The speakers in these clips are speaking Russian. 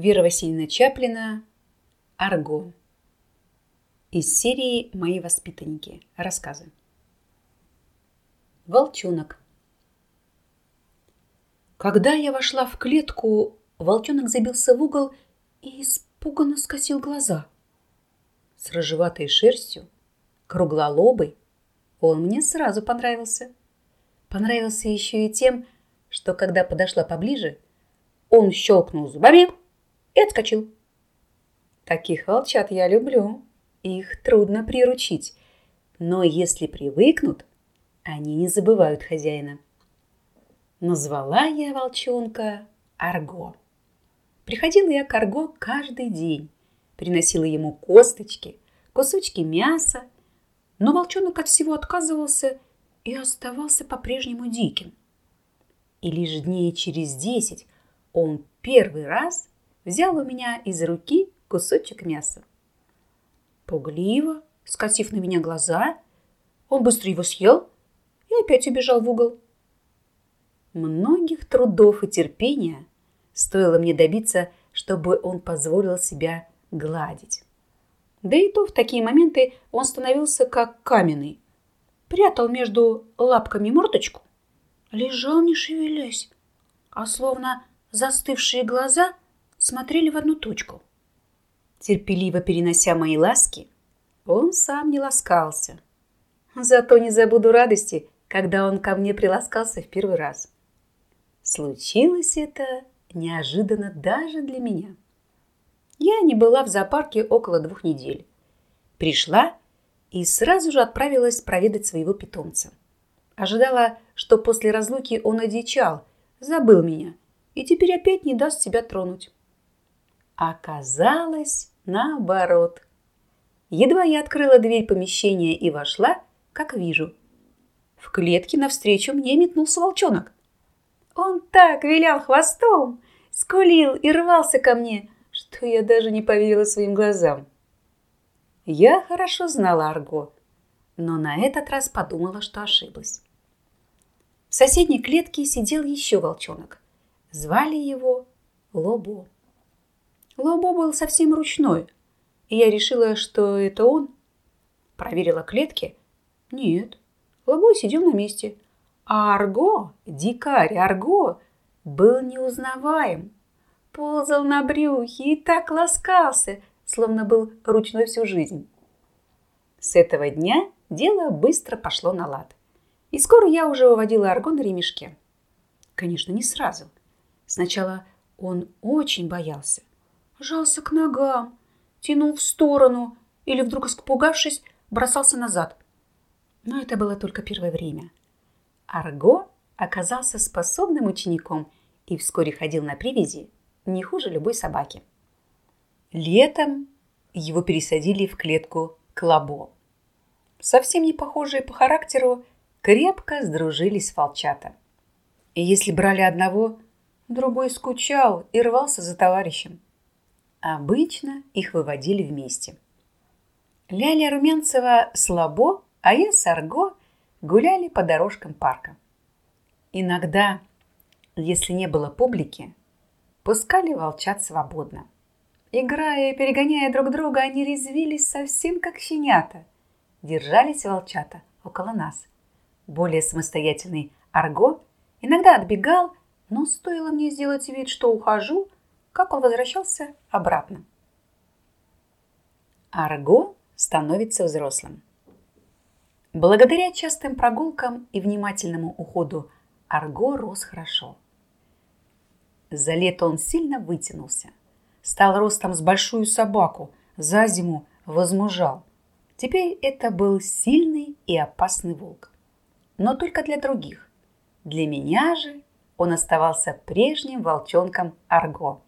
Вера Васильевна Чаплина «Арго». Из серии «Мои воспитанники». Рассказы. Волчонок. Когда я вошла в клетку, волчонок забился в угол и испуганно скосил глаза. С рыжеватой шерстью, круглолобый, он мне сразу понравился. Понравился еще и тем, что когда подошла поближе, он щелкнул зубами и отскочил. Таких волчат я люблю. Их трудно приручить. Но если привыкнут, они не забывают хозяина. Назвала я волчонка Арго. Приходила я к Арго каждый день. Приносила ему косточки, кусочки мяса. Но волчонок от всего отказывался и оставался по-прежнему диким. И лишь дней через десять он первый раз взял у меня из руки кусочек мяса. Пугливо, скосив на меня глаза, он быстро его съел и опять убежал в угол. Многих трудов и терпения стоило мне добиться, чтобы он позволил себя гладить. Да и то в такие моменты он становился как каменный. Прятал между лапками мордочку, лежал не шевелясь, а словно застывшие глаза смотрели в одну точку. Терпеливо перенося мои ласки, он сам не ласкался. Зато не забуду радости, когда он ко мне приласкался в первый раз. Случилось это неожиданно даже для меня. Я не была в зоопарке около двух недель. Пришла и сразу же отправилась проведать своего питомца. Ожидала, что после разлуки он одичал, забыл меня и теперь опять не даст себя тронуть. Оказалось наоборот. Едва я открыла дверь помещения и вошла, как вижу. В клетке навстречу мне метнулся волчонок. Он так вилял хвостом, скулил и рвался ко мне, что я даже не поверила своим глазам. Я хорошо знала Арго, но на этот раз подумала, что ошиблась. В соседней клетке сидел еще волчонок. Звали его Лобо. Лобо был совсем ручной, и я решила, что это он. Проверила клетки. Нет, Лобо сидел на месте. А Арго, дикарь Арго, был неузнаваем. Ползал на брюхе и так ласкался, словно был ручной всю жизнь. С этого дня дело быстро пошло на лад. И скоро я уже выводила Арго на ремешке. Конечно, не сразу. Сначала он очень боялся жался к ногам, тянул в сторону или, вдруг испугавшись, бросался назад. Но это было только первое время. Арго оказался способным учеником и вскоре ходил на привязи не хуже любой собаки. Летом его пересадили в клетку Клабо. Совсем не похожие по характеру, крепко сдружились волчата. И если брали одного, другой скучал и рвался за товарищем. Обычно их выводили вместе. Ляля Румянцева слабо, а я с Арго гуляли по дорожкам парка. Иногда, если не было публики, пускали волчат свободно. Играя и перегоняя друг друга, они резвились совсем как щенята. Держались волчата около нас. Более самостоятельный Арго иногда отбегал, но стоило мне сделать вид, что ухожу – как он возвращался обратно. Арго становится взрослым. Благодаря частым прогулкам и внимательному уходу Арго рос хорошо. За лето он сильно вытянулся. Стал ростом с большую собаку, за зиму возмужал. Теперь это был сильный и опасный волк. Но только для других. Для меня же он оставался прежним волчонком Арго.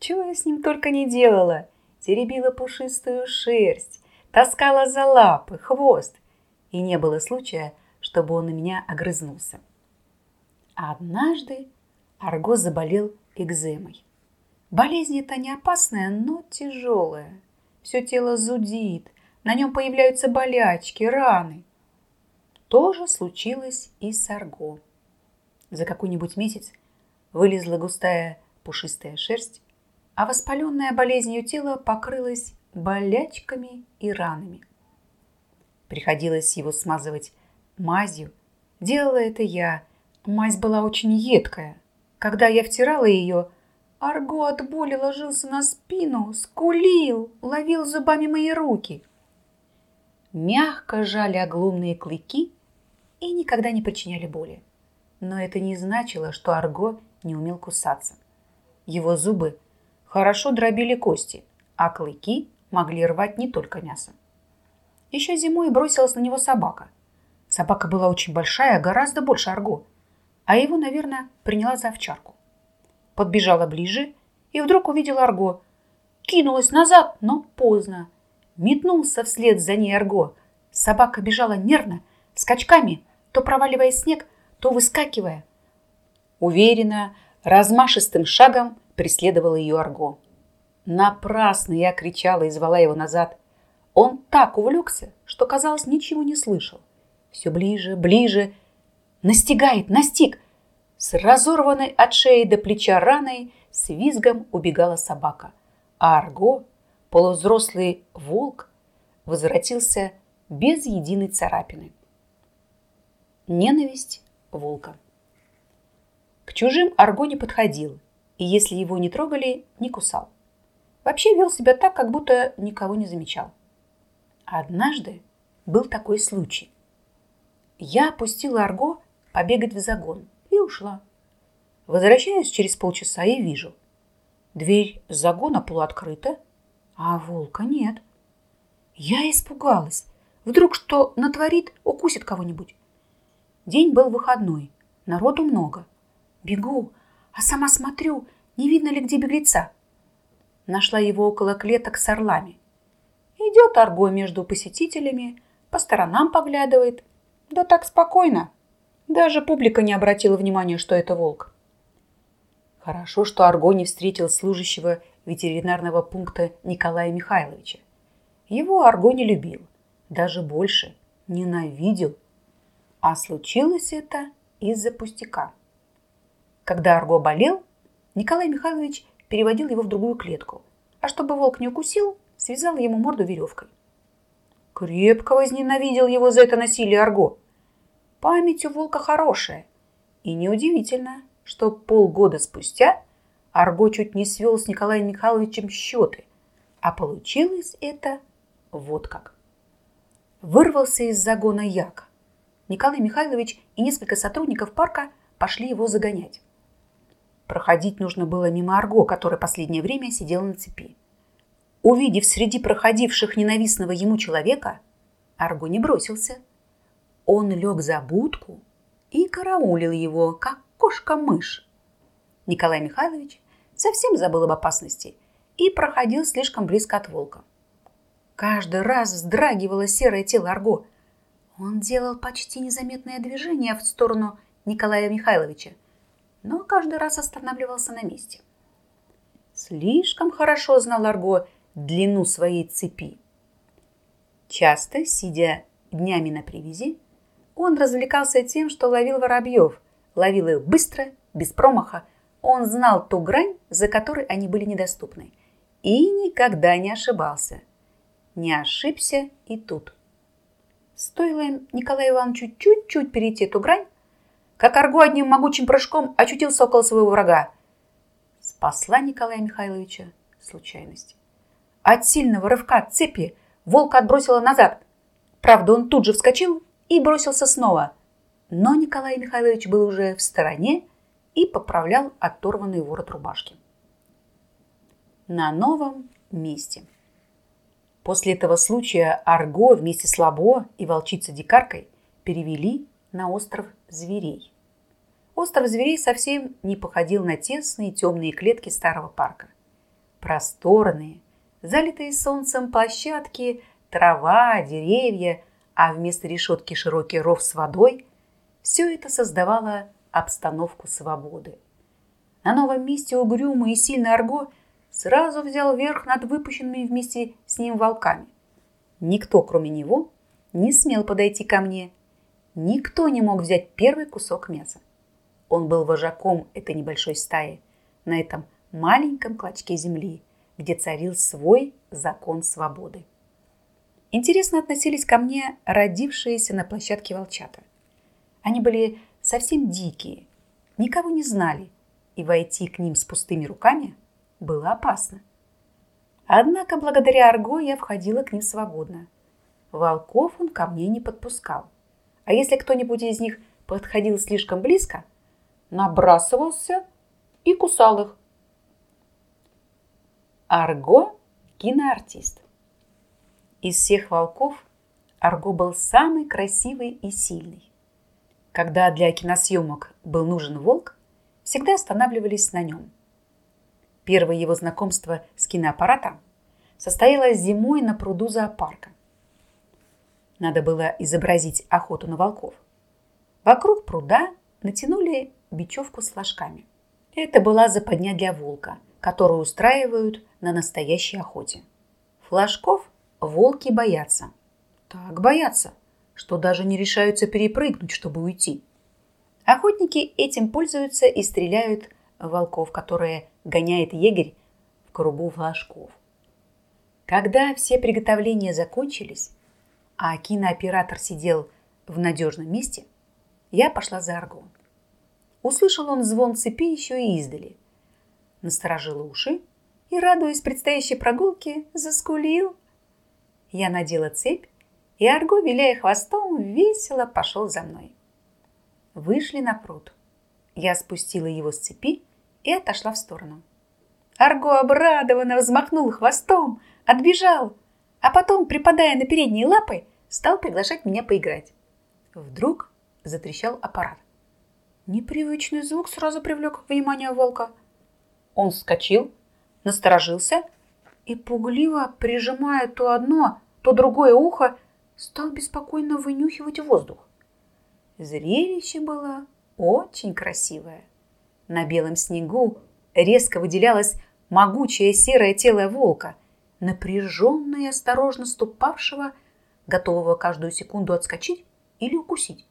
Чего я с ним только не делала. Теребила пушистую шерсть, таскала за лапы, хвост. И не было случая, чтобы он на меня огрызнулся. А однажды Арго заболел экземой. Болезнь эта не опасная, но тяжелая. Все тело зудит, на нем появляются болячки, раны. То же случилось и с Арго. За какой-нибудь месяц вылезла густая пушистая шерсть, а воспаленное болезнью тело покрылось болячками и ранами. Приходилось его смазывать мазью. Делала это я. Мазь была очень едкая. Когда я втирала ее, Арго от боли ложился на спину, скулил, ловил зубами мои руки. Мягко жали оглумные клыки и никогда не причиняли боли. Но это не значило, что Арго не умел кусаться. Его зубы хорошо дробили кости, а клыки могли рвать не только мясо. Еще зимой бросилась на него собака. Собака была очень большая, гораздо больше Арго, а его, наверное, приняла за овчарку. Подбежала ближе и вдруг увидела Арго. Кинулась назад, но поздно. Метнулся вслед за ней Арго. Собака бежала нервно, скачками, то проваливая снег, то выскакивая. Уверенно, размашистым шагом преследовала ее Арго. Напрасно я кричала и звала его назад. Он так увлекся, что, казалось, ничего не слышал. Все ближе, ближе. Настигает, настиг. С разорванной от шеи до плеча раной с визгом убегала собака. А Арго, полувзрослый волк, возвратился без единой царапины. Ненависть волка. К чужим Арго не подходил, и если его не трогали, не кусал. Вообще вел себя так, как будто никого не замечал. Однажды был такой случай. Я пустила Арго побегать в загон и ушла. Возвращаюсь через полчаса и вижу. Дверь загона полуоткрыта, а волка нет. Я испугалась. Вдруг что натворит, укусит кого-нибудь. День был выходной, народу много. Бегу, а сама смотрю, не видно ли где беглеца. Нашла его около клеток с орлами. Идет Арго между посетителями, по сторонам поглядывает. Да так спокойно. Даже публика не обратила внимания, что это волк. Хорошо, что Арго не встретил служащего ветеринарного пункта Николая Михайловича. Его Арго не любил, даже больше ненавидел. А случилось это из-за пустяка. Когда Арго болел, Николай Михайлович переводил его в другую клетку, а чтобы волк не укусил, связал ему морду веревкой. Крепко возненавидел его за это насилие Арго. Память у волка хорошая. И неудивительно, что полгода спустя Арго чуть не свел с Николаем Михайловичем счеты. А получилось это вот как. Вырвался из загона Яка. Николай Михайлович и несколько сотрудников парка пошли его загонять. Проходить нужно было мимо Арго, который последнее время сидел на цепи. Увидев среди проходивших ненавистного ему человека, Арго не бросился. Он лег за будку и караулил его, как кошка-мышь. Николай Михайлович совсем забыл об опасности и проходил слишком близко от волка. Каждый раз вздрагивало серое тело Арго. Он делал почти незаметное движение в сторону Николая Михайловича, но каждый раз останавливался на месте. Слишком хорошо знал Арго длину своей цепи. Часто, сидя днями на привязи, он развлекался тем, что ловил воробьев, ловил их быстро, без промаха. Он знал ту грань, за которой они были недоступны, и никогда не ошибался. Не ошибся и тут. Стоило им Николаю Ивановичу чуть-чуть перейти эту грань, как Арго одним могучим прыжком очутился около своего врага. Спасла Николая Михайловича случайность. От сильного рывка цепи волка отбросила назад. Правда, он тут же вскочил и бросился снова. Но Николай Михайлович был уже в стороне и поправлял оторванный ворот рубашки. На новом месте. После этого случая Арго вместе с Лабо и волчицей-дикаркой перевели на остров зверей. Остров зверей совсем не походил на тесные темные клетки старого парка. Просторные, залитые солнцем площадки, трава, деревья, а вместо решетки широкий ров с водой – все это создавало обстановку свободы. На новом месте угрюмый и сильный Арго сразу взял верх над выпущенными вместе с ним волками. Никто, кроме него, не смел подойти ко мне. Никто не мог взять первый кусок мяса. Он был вожаком этой небольшой стаи на этом маленьком клочке земли, где царил свой закон свободы. Интересно относились ко мне родившиеся на площадке волчата. Они были совсем дикие, никого не знали, и войти к ним с пустыми руками было опасно. Однако благодаря Арго я входила к ним свободно. Волков он ко мне не подпускал. А если кто-нибудь из них подходил слишком близко, набрасывался и кусал их. Арго – киноартист. Из всех волков Арго был самый красивый и сильный. Когда для киносъемок был нужен волк, всегда останавливались на нем. Первое его знакомство с киноаппаратом состоялось зимой на пруду зоопарка. Надо было изобразить охоту на волков. Вокруг пруда натянули бечевку с флажками. Это была западня для волка, которую устраивают на настоящей охоте. Флажков волки боятся. Так боятся, что даже не решаются перепрыгнуть, чтобы уйти. Охотники этим пользуются и стреляют волков, которые гоняет егерь в кругу флажков. Когда все приготовления закончились, а кинооператор сидел в надежном месте, я пошла за аргон. Услышал он звон цепи еще и издали. Насторожил уши и, радуясь предстоящей прогулке, заскулил. Я надела цепь, и Арго, виляя хвостом, весело пошел за мной. Вышли на пруд. Я спустила его с цепи и отошла в сторону. Арго обрадованно взмахнул хвостом, отбежал, а потом, припадая на передние лапы, стал приглашать меня поиграть. Вдруг затрещал аппарат. Непривычный звук сразу привлек внимание волка. Он вскочил, насторожился и, пугливо прижимая то одно, то другое ухо, стал беспокойно вынюхивать воздух. Зрелище было очень красивое. На белом снегу резко выделялось могучее серое тело волка, напряженно и осторожно ступавшего готового каждую секунду отскочить или укусить.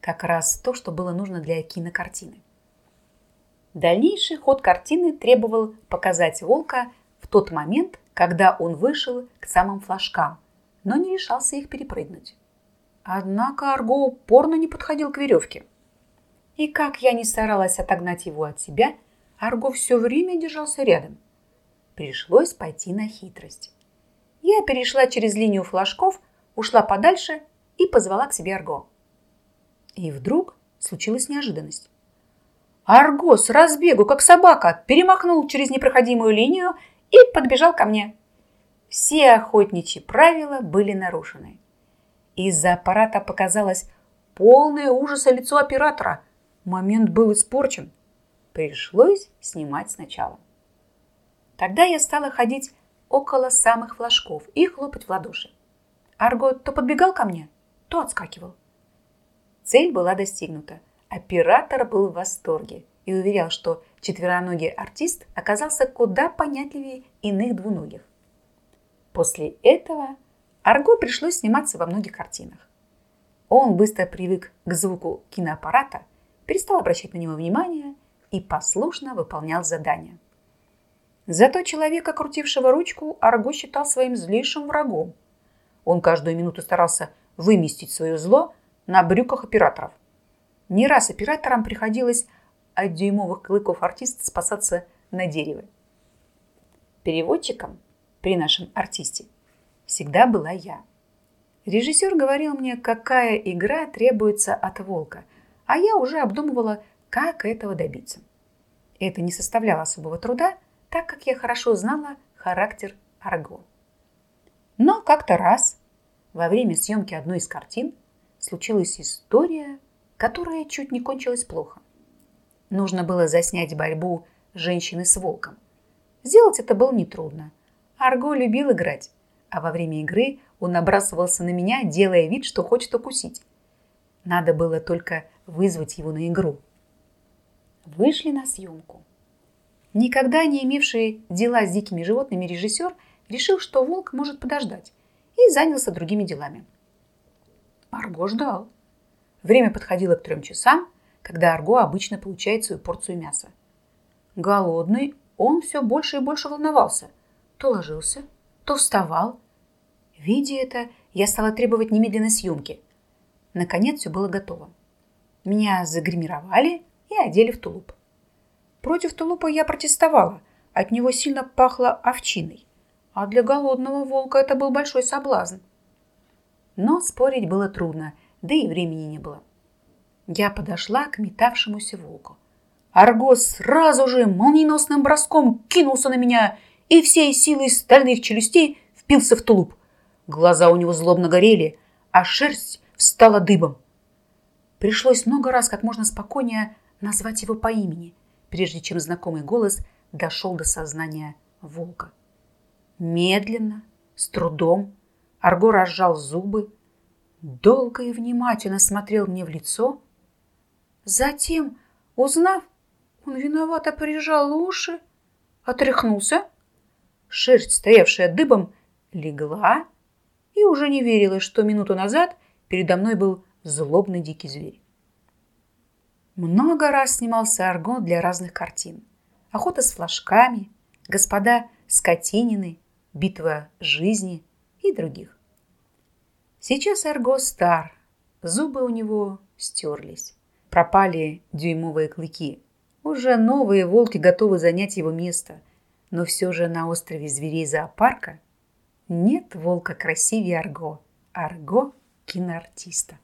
Как раз то, что было нужно для кинокартины. Дальнейший ход картины требовал показать волка в тот момент, когда он вышел к самым флажкам, но не решался их перепрыгнуть. Однако Арго упорно не подходил к веревке. И как я не старалась отогнать его от себя, Арго все время держался рядом. Пришлось пойти на хитрость. Я перешла через линию флажков, ушла подальше и позвала к себе Арго. И вдруг случилась неожиданность. Арго с разбегу, как собака, перемахнул через непроходимую линию и подбежал ко мне. Все охотничьи правила были нарушены. Из-за аппарата показалось полное ужаса лицо оператора. Момент был испорчен. Пришлось снимать сначала. Тогда я стала ходить около самых флажков и хлопать в ладоши. Арго то подбегал ко мне, то отскакивал. Цель была достигнута. Оператор был в восторге и уверял, что четвероногий артист оказался куда понятливее иных двуногих. После этого Арго пришлось сниматься во многих картинах. Он быстро привык к звуку киноаппарата, перестал обращать на него внимание и послушно выполнял задания. Зато человека, крутившего ручку, Арго считал своим злейшим врагом. Он каждую минуту старался выместить свое зло на брюках операторов. Не раз операторам приходилось от дюймовых клыков артиста спасаться на дереве. Переводчиком при нашем артисте всегда была я. Режиссер говорил мне, какая игра требуется от волка, а я уже обдумывала, как этого добиться. Это не составляло особого труда – так как я хорошо знала характер Арго. Но как-то раз во время съемки одной из картин случилась история, которая чуть не кончилась плохо. Нужно было заснять борьбу женщины с волком. Сделать это было нетрудно. Арго любил играть, а во время игры он набрасывался на меня, делая вид, что хочет укусить. Надо было только вызвать его на игру. Вышли на съемку. Никогда не имевший дела с дикими животными режиссер решил, что волк может подождать, и занялся другими делами. Арго ждал. Время подходило к трем часам, когда Арго обычно получает свою порцию мяса. Голодный, он все больше и больше волновался. То ложился, то вставал. Видя это, я стала требовать немедленной съемки. Наконец все было готово. Меня загримировали и одели в тулуп. Против тулупа я протестовала. От него сильно пахло овчиной. А для голодного волка это был большой соблазн. Но спорить было трудно, да и времени не было. Я подошла к метавшемуся волку. Аргос сразу же молниеносным броском кинулся на меня и всей силой стальных челюстей впился в тулуп. Глаза у него злобно горели, а шерсть встала дыбом. Пришлось много раз как можно спокойнее назвать его по имени, прежде чем знакомый голос дошел до сознания волка. Медленно, с трудом, Арго разжал зубы, долго и внимательно смотрел мне в лицо. Затем, узнав, он виновато прижал уши, отряхнулся. Шерсть, стоявшая дыбом, легла и уже не верилось, что минуту назад передо мной был злобный дикий зверь. Много раз снимался аргон для разных картин. Охота с флажками, господа Скотинины, битва жизни и других. Сейчас Арго стар, зубы у него стерлись, пропали дюймовые клыки. Уже новые волки готовы занять его место, но все же на острове зверей зоопарка нет волка красивее Арго. Арго – киноартиста.